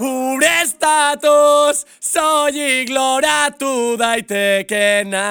urestatuz soilik loratu daitekena.